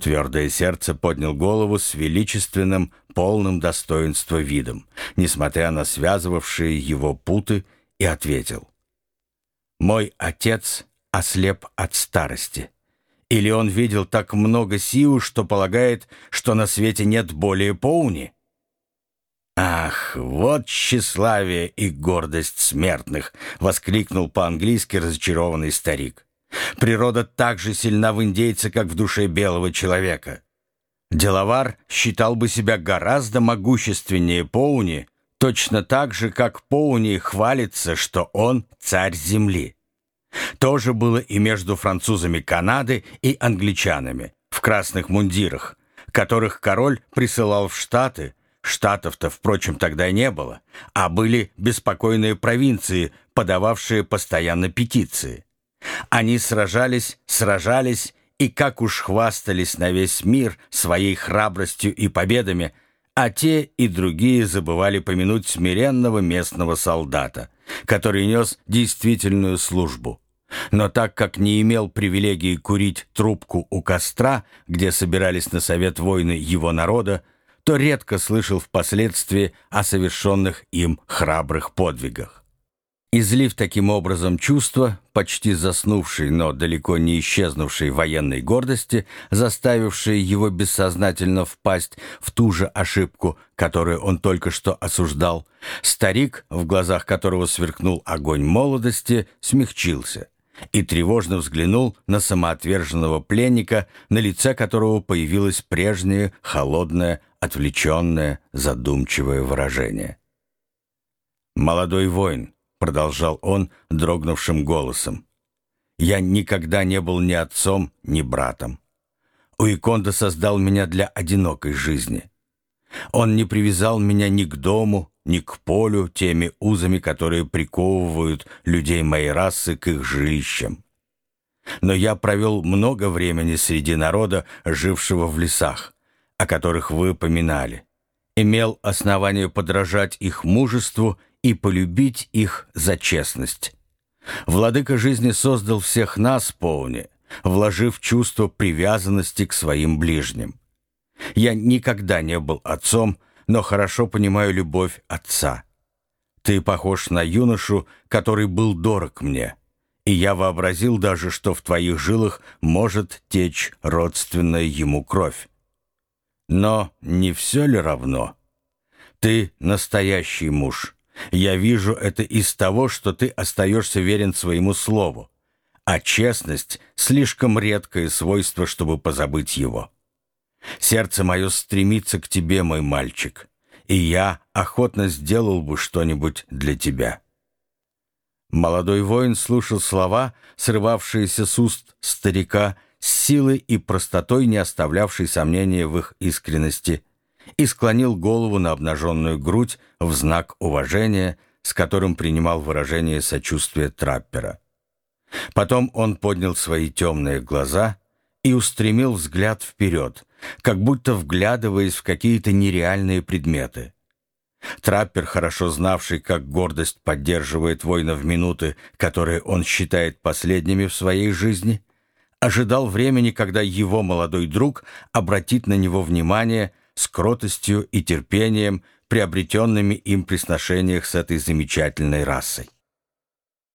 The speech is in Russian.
Твердое сердце поднял голову с величественным, полным достоинства видом, несмотря на связывавшие его путы, и ответил. «Мой отец ослеп от старости. Или он видел так много сил, что полагает, что на свете нет более поуни?» «Ах, вот тщеславие и гордость смертных!» — воскликнул по-английски разочарованный старик. Природа так же сильна в индейце, как в душе белого человека. Деловар считал бы себя гораздо могущественнее Поуни, точно так же, как Поуни хвалится, что он царь земли. То же было и между французами Канады и англичанами в красных мундирах, которых король присылал в Штаты, Штатов-то, впрочем, тогда не было, а были беспокойные провинции, подававшие постоянно петиции. Они сражались, сражались и как уж хвастались на весь мир своей храбростью и победами, а те и другие забывали помянуть смиренного местного солдата, который нес действительную службу. Но так как не имел привилегии курить трубку у костра, где собирались на совет войны его народа, то редко слышал впоследствии о совершенных им храбрых подвигах. Излив таким образом чувства, почти заснувшей, но далеко не исчезнувшей военной гордости, заставившей его бессознательно впасть в ту же ошибку, которую он только что осуждал, старик, в глазах которого сверкнул огонь молодости, смягчился и тревожно взглянул на самоотверженного пленника, на лице которого появилось прежнее, холодное, отвлеченное, задумчивое выражение. «Молодой воин», продолжал он дрогнувшим голосом. «Я никогда не был ни отцом, ни братом. Уиконда создал меня для одинокой жизни. Он не привязал меня ни к дому, ни к полю теми узами, которые приковывают людей моей расы к их жилищам. Но я провел много времени среди народа, жившего в лесах, о которых вы поминали. Имел основание подражать их мужеству и полюбить их за честность. Владыка жизни создал всех нас, Поуни, вложив чувство привязанности к своим ближним. Я никогда не был отцом, но хорошо понимаю любовь отца. Ты похож на юношу, который был дорог мне, и я вообразил даже, что в твоих жилах может течь родственная ему кровь. Но не все ли равно? Ты настоящий муж, я вижу это из того, что ты остаешься верен своему слову, а честность — слишком редкое свойство, чтобы позабыть его. Сердце мое стремится к тебе, мой мальчик, и я охотно сделал бы что-нибудь для тебя». Молодой воин слушал слова, срывавшиеся с уст старика, с силой и простотой, не оставлявшей сомнения в их искренности, и склонил голову на обнаженную грудь в знак уважения, с которым принимал выражение сочувствия траппера. Потом он поднял свои темные глаза и устремил взгляд вперед, как будто вглядываясь в какие-то нереальные предметы. Траппер, хорошо знавший, как гордость поддерживает воина в минуты, которые он считает последними в своей жизни, ожидал времени, когда его молодой друг обратит на него внимание с кротостью и терпением, приобретенными им при сношениях с этой замечательной расой.